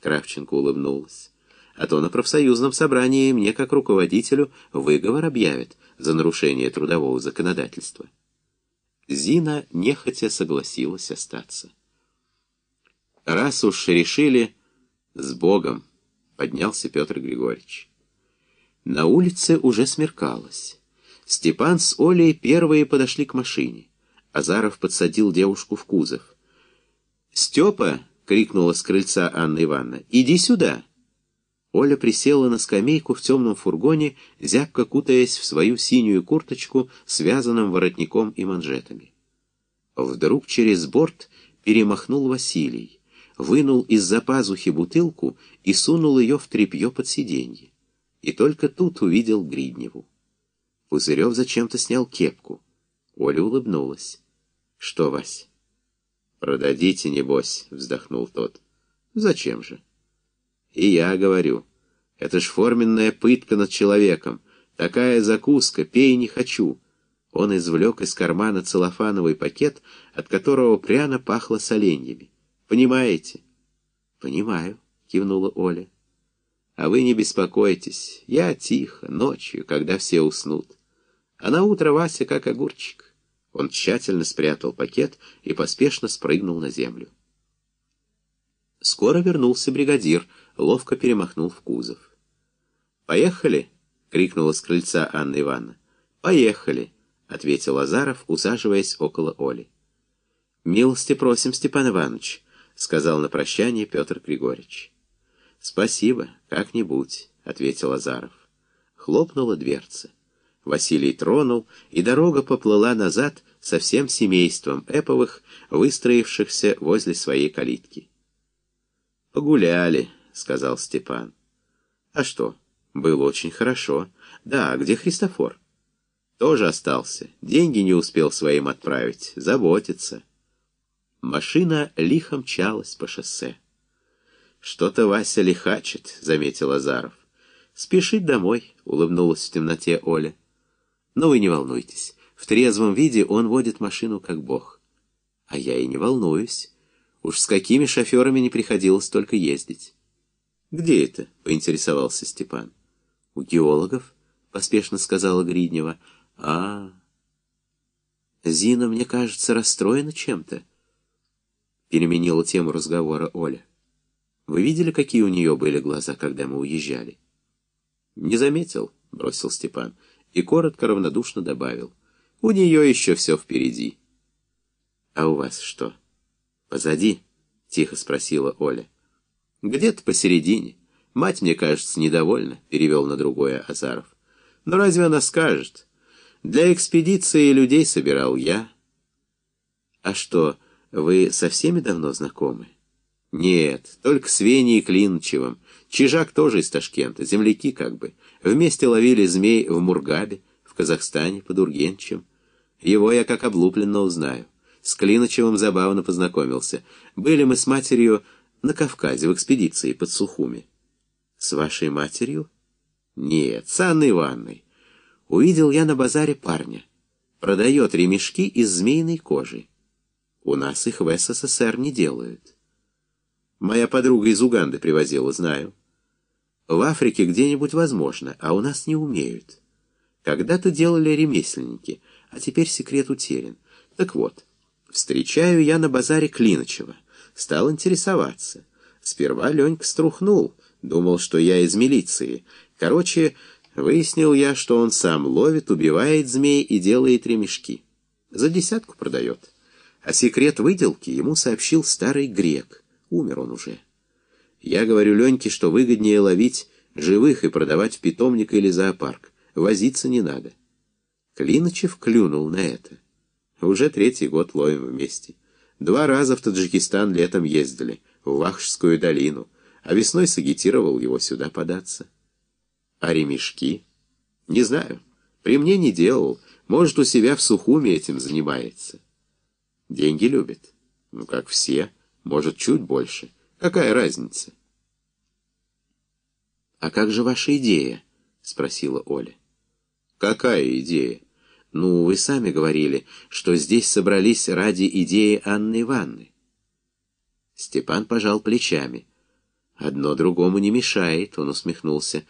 Кравченко улыбнулась. «А то на профсоюзном собрании мне, как руководителю, выговор объявят за нарушение трудового законодательства». Зина нехотя согласилась остаться. «Раз уж решили, с Богом!» — поднялся Петр Григорьевич. На улице уже смеркалось. Степан с Олей первые подошли к машине. Азаров подсадил девушку в кузов. «Степа!» — крикнула с крыльца Анна Ивановна. «Иди сюда!» Оля присела на скамейку в темном фургоне, зябко кутаясь в свою синюю курточку, связанным воротником и манжетами. Вдруг через борт перемахнул Василий, вынул из-за пазухи бутылку и сунул ее в тряпье под сиденье. И только тут увидел Гридневу. Пузырев зачем-то снял кепку. Оля улыбнулась. «Что, Вась?» «Продадите, небось», — вздохнул тот. «Зачем же?» «И я говорю. Это ж форменная пытка над человеком. Такая закуска, пей не хочу». Он извлек из кармана целлофановый пакет, от которого пряно пахло соленьями. «Понимаете?» «Понимаю», — кивнула Оля. «А вы не беспокойтесь. Я тихо, ночью, когда все уснут. А на утро Вася как огурчик. Он тщательно спрятал пакет и поспешно спрыгнул на землю. Скоро вернулся бригадир, ловко перемахнул в кузов. «Поехали!» — крикнула с крыльца Анна Ивановна. «Поехали!» — ответил Азаров, усаживаясь около Оли. «Милости просим, Степан Иванович», — сказал на прощание Петр Григорьевич. «Спасибо, как-нибудь», — ответил Азаров. Хлопнула дверца. Василий тронул, и дорога поплыла назад со всем семейством Эповых, выстроившихся возле своей калитки. «Погуляли», — сказал Степан. «А что? Было очень хорошо. Да, где Христофор?» «Тоже остался. Деньги не успел своим отправить. Заботится». Машина лихо мчалась по шоссе. «Что-то Вася лихачит», — заметил Азаров. «Спешить домой», — улыбнулась в темноте Оля. Но вы не волнуйтесь. В трезвом виде он водит машину как бог. А я и не волнуюсь. Уж с какими шоферами не приходилось только ездить. «Где это?» — поинтересовался Степан. «У геологов», — поспешно сказала Гриднева. «А, Зина, мне кажется, расстроена чем-то». Переменила тему разговора Оля. «Вы видели, какие у нее были глаза, когда мы уезжали?» «Не заметил», — бросил Степан и коротко равнодушно добавил. «У нее еще все впереди». «А у вас что?» «Позади?» — тихо спросила Оля. «Где-то посередине. Мать, мне кажется, недовольна», — перевел на другое Азаров. «Но разве она скажет? Для экспедиции людей собирал я». «А что, вы со всеми давно знакомы?» «Нет, только с Веней Клинчевым. Чижак тоже из Ташкента, земляки как бы. Вместе ловили змей в Мургабе, в Казахстане, под Ургенчем. Его я как облупленного знаю. С Клиночевым забавно познакомился. Были мы с матерью на Кавказе в экспедиции под Сухуми. С вашей матерью? Нет, с Анной Ивановной. Увидел я на базаре парня. Продает ремешки из змеиной кожи. У нас их в СССР не делают. Моя подруга из Уганды привозила, знаю. В Африке где-нибудь возможно, а у нас не умеют. Когда-то делали ремесленники, а теперь секрет утерян. Так вот, встречаю я на базаре Клиночева. Стал интересоваться. Сперва Ленька струхнул, думал, что я из милиции. Короче, выяснил я, что он сам ловит, убивает змей и делает ремешки. За десятку продает. А секрет выделки ему сообщил старый грек. Умер он уже. Я говорю Леньке, что выгоднее ловить живых и продавать в питомник или зоопарк. Возиться не надо. Клиночев клюнул на это. Уже третий год ловим вместе. Два раза в Таджикистан летом ездили, в Вахшскую долину, а весной сагитировал его сюда податься. А ремешки? Не знаю. При мне не делал. Может, у себя в Сухуме этим занимается. Деньги любит. Ну, как все. Может, чуть больше. Какая разница? «А как же ваша идея?» — спросила Оля. «Какая идея?» «Ну, вы сами говорили, что здесь собрались ради идеи Анны Ивановны». Степан пожал плечами. «Одно другому не мешает», — он усмехнулся.